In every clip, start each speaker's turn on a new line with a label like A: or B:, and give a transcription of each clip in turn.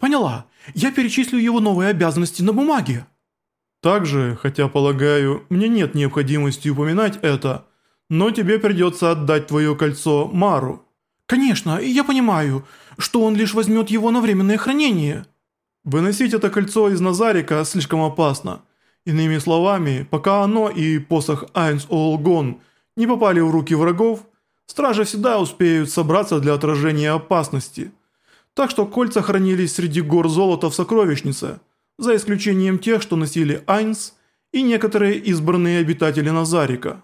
A: Поняла. Я перечислю его новые обязанности на бумаге.
B: Также, хотя, полагаю, мне нет необходимости упоминать это, но тебе придется отдать твое кольцо Мару.
A: Конечно, я понимаю, что он лишь возьмет его на временное хранение.
B: Выносить это кольцо из Назарика слишком опасно. Иными словами, пока оно и посох Айнс Олгон не попали в руки врагов, стражи всегда успеют собраться для отражения опасности. Так что кольца хранились среди гор золота в сокровищнице – за исключением тех, что носили Айнс и некоторые избранные обитатели Назарика.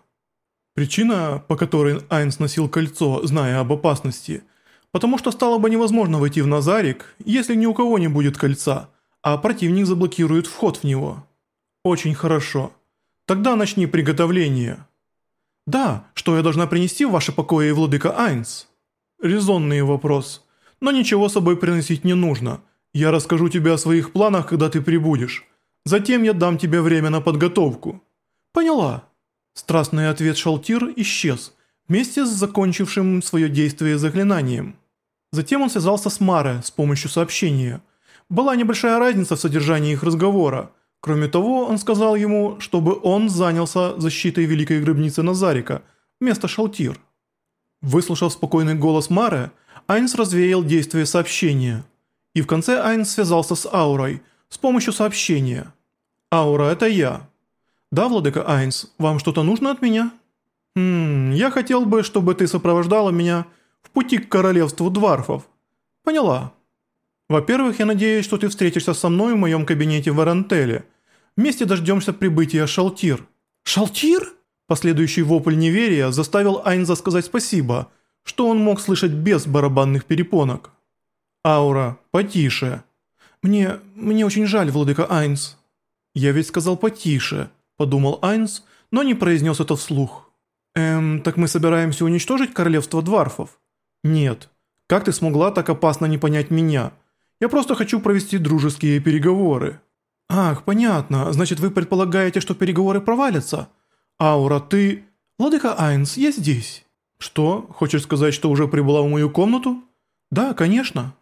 B: Причина, по которой Айнс носил кольцо, зная об опасности, потому что стало бы невозможно войти в Назарик, если ни у кого не будет кольца, а противник заблокирует вход в него. Очень хорошо. Тогда начни приготовление. Да, что я должна принести в ваши покои, владыка Айнс? Резонный вопрос. Но ничего с собой приносить не нужно – я расскажу тебе о своих планах, когда ты прибудешь. Затем я дам тебе время на подготовку». «Поняла». Страстный ответ Шалтир исчез, вместе с закончившим свое действие заклинанием. Затем он связался с Маре с помощью сообщения. Была небольшая разница в содержании их разговора. Кроме того, он сказал ему, чтобы он занялся защитой Великой Гробницы Назарика вместо Шалтир. Выслушав спокойный голос Маре, Айнс развеял действие сообщения – и в конце Айн связался с Аурой с помощью сообщения. «Аура, это я». «Да, владыка Айнс, вам что-то нужно от меня?» «Хм, я хотел бы, чтобы ты сопровождала меня в пути к королевству дварфов». «Поняла». «Во-первых, я надеюсь, что ты встретишься со мной в моем кабинете в Арантеле. Вместе дождемся прибытия Шалтир». «Шалтир?» Последующий вопль неверия заставил Айнза сказать спасибо, что он мог слышать без барабанных перепонок. «Аура, потише». «Мне... мне очень жаль, владыка Айнс». «Я ведь сказал потише», – подумал Айнс, но не произнес это вслух. «Эм, так мы собираемся уничтожить королевство дварфов?» «Нет. Как ты смогла так опасно не понять меня? Я просто хочу провести дружеские переговоры». «Ах, понятно. Значит, вы предполагаете, что переговоры провалятся? Аура, ты...» «Владыка Айнс, я здесь». «Что? Хочешь сказать, что уже прибыла в мою комнату?» «Да, конечно».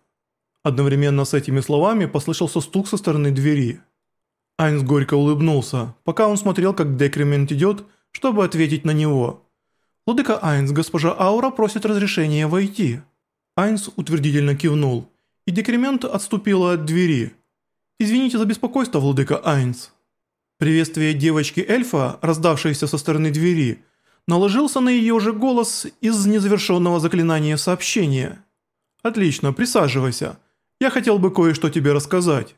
B: Одновременно с этими словами послышался стук со стороны двери. Айнс горько улыбнулся, пока он смотрел, как декремент идет, чтобы ответить на него. «Владыка Айнс, госпожа Аура просит разрешения войти». Айнс утвердительно кивнул, и декремент отступила от двери. «Извините за беспокойство, владыка Айнс». Приветствие девочки-эльфа, раздавшееся со стороны двери, наложился на ее же голос из незавершенного заклинания сообщения. «Отлично, присаживайся. Я хотел бы кое-что тебе рассказать».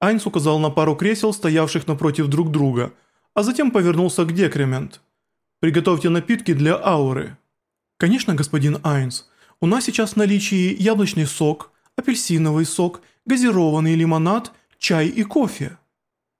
B: Айнс указал на пару кресел, стоявших напротив друг друга, а затем повернулся к Декремент. «Приготовьте напитки для ауры». «Конечно, господин Айнс. У нас сейчас в наличии яблочный сок, апельсиновый сок, газированный лимонад, чай и кофе».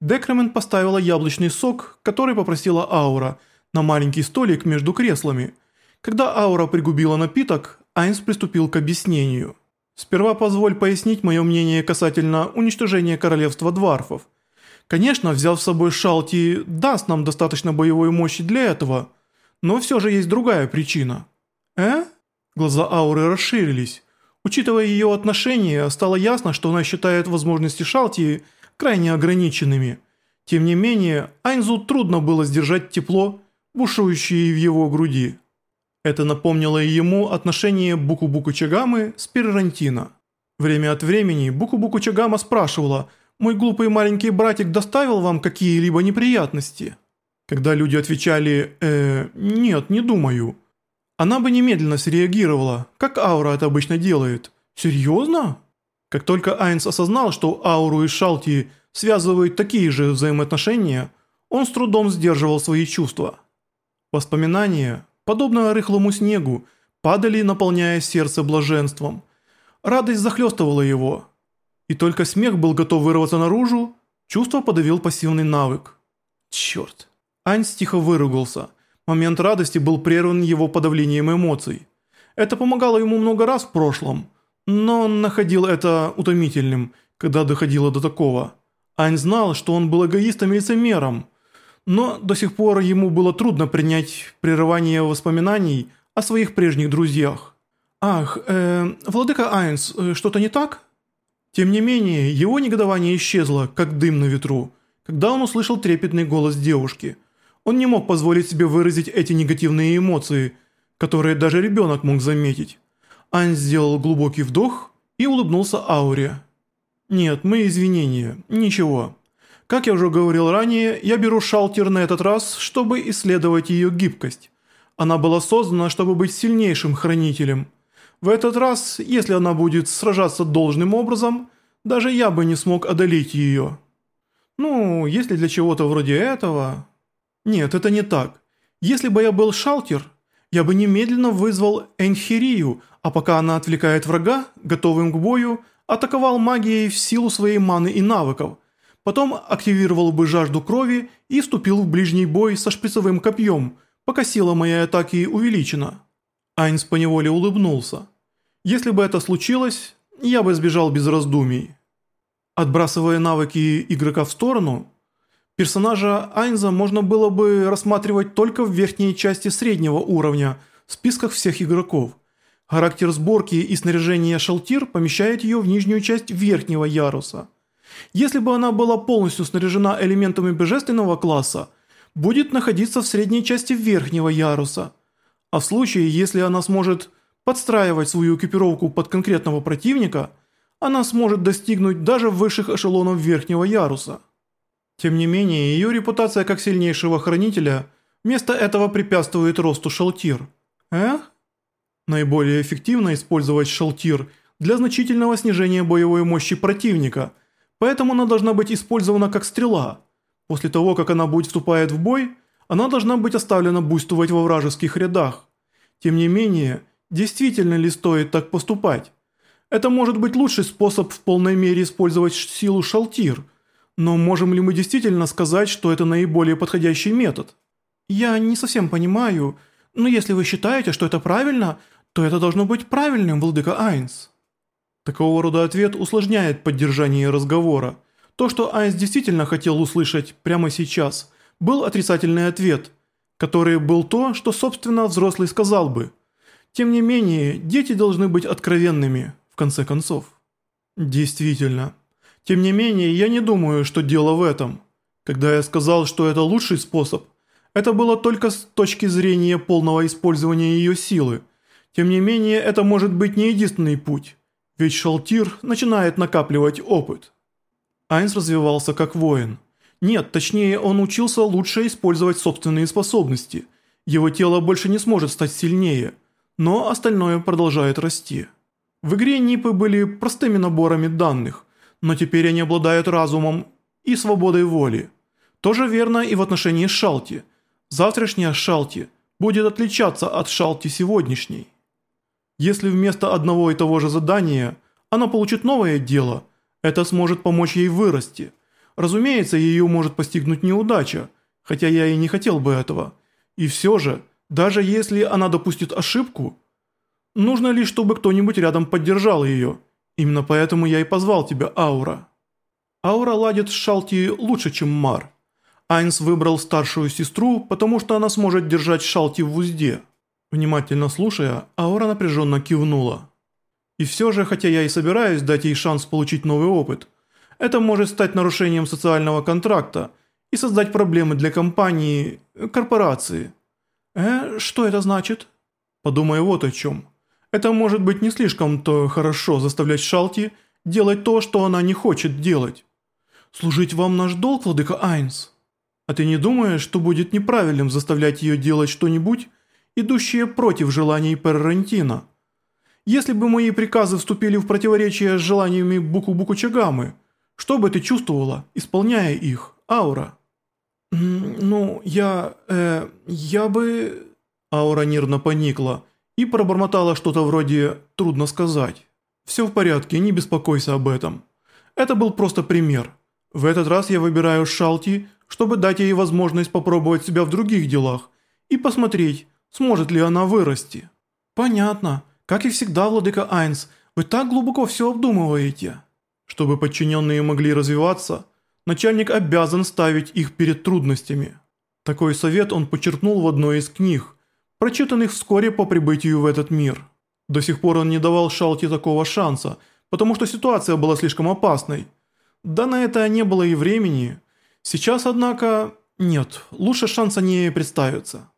B: Декремент поставила яблочный сок, который попросила Аура, на маленький столик между креслами. Когда Аура пригубила напиток, Айнс приступил к объяснению. Сперва позволь пояснить мое мнение касательно уничтожения королевства дварфов. Конечно, взяв с собой Шалти даст нам достаточно боевой мощи для этого, но все же есть другая причина. Э? Глаза Ауры расширились. Учитывая ее отношение, стало ясно, что она считает возможности Шалти крайне ограниченными. Тем не менее, Айнзу трудно было сдержать тепло, бушующее в его груди. Это напомнило ему отношение Буку-Буку Чагамы с Перрантино. Время от времени Буку-Буку Чагама спрашивала «Мой глупый маленький братик доставил вам какие-либо неприятности?» Когда люди отвечали «Э, нет, не думаю», она бы немедленно среагировала, как Аура это обычно делает. «Серьезно?» Как только Айнс осознал, что Ауру и Шалти связывают такие же взаимоотношения, он с трудом сдерживал свои чувства. Воспоминания подобно рыхлому снегу, падали, наполняя сердце блаженством. Радость захлестывала его. И только смех был готов вырваться наружу, чувство подавил пассивный навык. Черт. Айнс тихо выругался. Момент радости был прерван его подавлением эмоций. Это помогало ему много раз в прошлом, но он находил это утомительным, когда доходило до такого. Ань знал, что он был эгоистом и лицемером, но до сих пор ему было трудно принять прерывание воспоминаний о своих прежних друзьях. «Ах, э, владыка Айнс, э, что-то не так?» Тем не менее, его негодование исчезло, как дым на ветру, когда он услышал трепетный голос девушки. Он не мог позволить себе выразить эти негативные эмоции, которые даже ребенок мог заметить. Ань сделал глубокий вдох и улыбнулся Ауре. «Нет, мы извинения, ничего. Как я уже говорил ранее, я беру шалтер на этот раз, чтобы исследовать ее гибкость. Она была создана, чтобы быть сильнейшим хранителем». В этот раз, если она будет сражаться должным образом, даже я бы не смог одолеть ее. Ну, если для чего-то вроде этого... Нет, это не так. Если бы я был шалтер, я бы немедленно вызвал Энхирию, а пока она отвлекает врага, готовым к бою, атаковал магией в силу своей маны и навыков. Потом активировал бы жажду крови и вступил в ближний бой со шприцевым копьем, пока сила моей атаки увеличена. Айнс поневоле улыбнулся. Если бы это случилось, я бы сбежал без раздумий. Отбрасывая навыки игрока в сторону, персонажа Айнза можно было бы рассматривать только в верхней части среднего уровня в списках всех игроков. Характер сборки и снаряжения Шалтир помещает ее в нижнюю часть верхнего яруса. Если бы она была полностью снаряжена элементами божественного класса, будет находиться в средней части верхнего яруса. А в случае, если она сможет подстраивать свою экипировку под конкретного противника, она сможет достигнуть даже высших эшелонов верхнего яруса. Тем не менее, ее репутация как сильнейшего хранителя вместо этого препятствует росту шалтир. Эх? Наиболее эффективно использовать шалтир для значительного снижения боевой мощи противника, поэтому она должна быть использована как стрела. После того, как она будет вступать в бой, она должна быть оставлена буйствовать во вражеских рядах. Тем не менее, Действительно ли стоит так поступать? Это может быть лучший способ в полной мере использовать силу шалтир, но можем ли мы действительно сказать, что это наиболее подходящий метод? Я не совсем понимаю, но если вы считаете, что это правильно, то это должно быть правильным, владыка Айнс. Такого рода ответ усложняет поддержание разговора. То, что Айнс действительно хотел услышать прямо сейчас, был отрицательный ответ, который был то, что собственно взрослый сказал бы – тем не менее, дети должны быть откровенными, в конце концов. Действительно. Тем не менее, я не думаю, что дело в этом. Когда я сказал, что это лучший способ, это было только с точки зрения полного использования ее силы. Тем не менее, это может быть не единственный путь, ведь Шалтир начинает накапливать опыт. Айнс развивался как воин. Нет, точнее, он учился лучше использовать собственные способности. Его тело больше не сможет стать сильнее – но остальное продолжает расти. В игре НИПы были простыми наборами данных, но теперь они обладают разумом и свободой воли. Тоже верно и в отношении Шалти. Завтрашняя Шалти будет отличаться от Шалти сегодняшней. Если вместо одного и того же задания она получит новое дело, это сможет помочь ей вырасти. Разумеется, ее может постигнуть неудача, хотя я и не хотел бы этого. И все же – даже если она допустит ошибку, нужно лишь, чтобы кто-нибудь рядом поддержал ее. Именно поэтому я и позвал тебя, Аура. Аура ладит с Шалти лучше, чем Мар. Айнс выбрал старшую сестру, потому что она сможет держать Шалти в узде. Внимательно слушая, Аура напряженно кивнула. И все же, хотя я и собираюсь дать ей шанс получить новый опыт, это может стать нарушением социального контракта и создать проблемы для компании, корпорации. «Э, что это значит?» «Подумай вот о чем. Это может быть не слишком-то хорошо заставлять Шалти делать то, что она не хочет делать. Служить вам наш долг, владыка Айнс. А ты не думаешь, что будет неправильным заставлять ее делать что-нибудь, идущее против желаний Перрентина? Если бы мои приказы вступили в противоречие с желаниями Буку-Буку Чагамы, что бы ты чувствовала, исполняя их, Аура?» «Ну, я... э... я бы...» Аура нервно поникла и пробормотала что-то вроде «трудно сказать». «Все в порядке, не беспокойся об этом. Это был просто пример. В этот раз я выбираю Шалти, чтобы дать ей возможность попробовать себя в других делах и посмотреть, сможет ли она вырасти». «Понятно. Как и всегда, владыка Айнс, вы так глубоко все обдумываете». Чтобы подчиненные могли развиваться – начальник обязан ставить их перед трудностями. Такой совет он почерпнул в одной из книг, прочитанных вскоре по прибытию в этот мир. До сих пор он не давал Шалти такого шанса, потому что ситуация была слишком опасной. Да на это не было и времени. Сейчас, однако, нет, лучше шанса не представится.